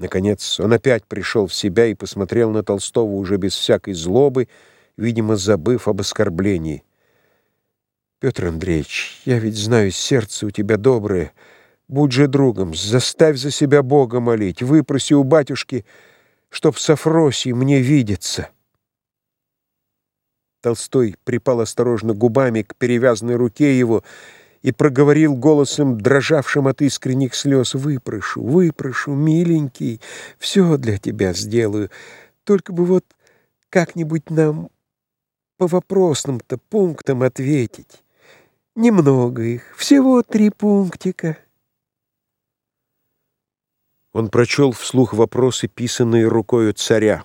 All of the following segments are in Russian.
Наконец он опять пришел в себя и посмотрел на Толстого уже без всякой злобы, видимо, забыв об оскорблении. «Петр Андреевич, я ведь знаю, сердце у тебя доброе. Будь же другом, заставь за себя Бога молить, выпроси у батюшки, чтоб с Афросией мне видеться». Толстой припал осторожно губами к перевязанной руке его и проговорил голосом, дрожавшим от искренних слез, «Выпрошу, выпрошу, миленький, все для тебя сделаю. Только бы вот как-нибудь нам по вопросным-то пунктам ответить. Немного их, всего три пунктика». Он прочел вслух вопросы, писанные рукою царя.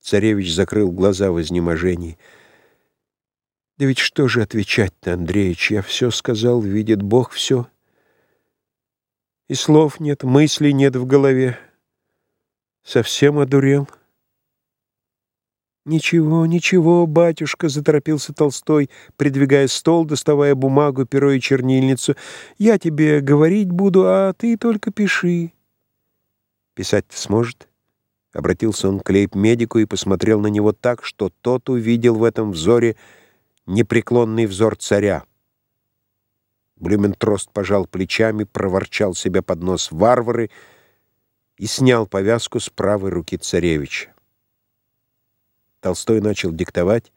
Царевич закрыл глаза в изнеможении. Да ведь что же отвечать-то, Андреич? Я все сказал, видит Бог все. И слов нет, мыслей нет в голове. Совсем одурел. «Ничего, ничего, батюшка», — заторопился Толстой, придвигая стол, доставая бумагу, перо и чернильницу. «Я тебе говорить буду, а ты только пиши». «Писать сможет?» Обратился он к лейб-медику и посмотрел на него так, что тот увидел в этом взоре — непреклонный взор царя. Блюментрост пожал плечами, проворчал себе под нос варвары и снял повязку с правой руки царевича. Толстой начал диктовать.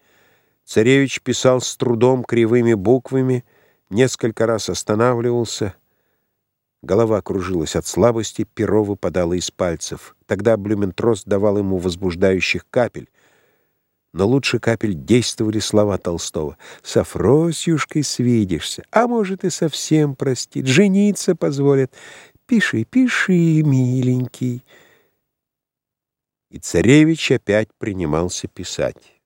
Царевич писал с трудом кривыми буквами, несколько раз останавливался. Голова кружилась от слабости, перо выпадало из пальцев. Тогда Блюментрост давал ему возбуждающих капель — но лучше капель действовали слова Толстого. «С Афросьюшкой свидишься, а может и совсем простит, жениться позволят. Пиши, пиши, миленький». И царевич опять принимался писать.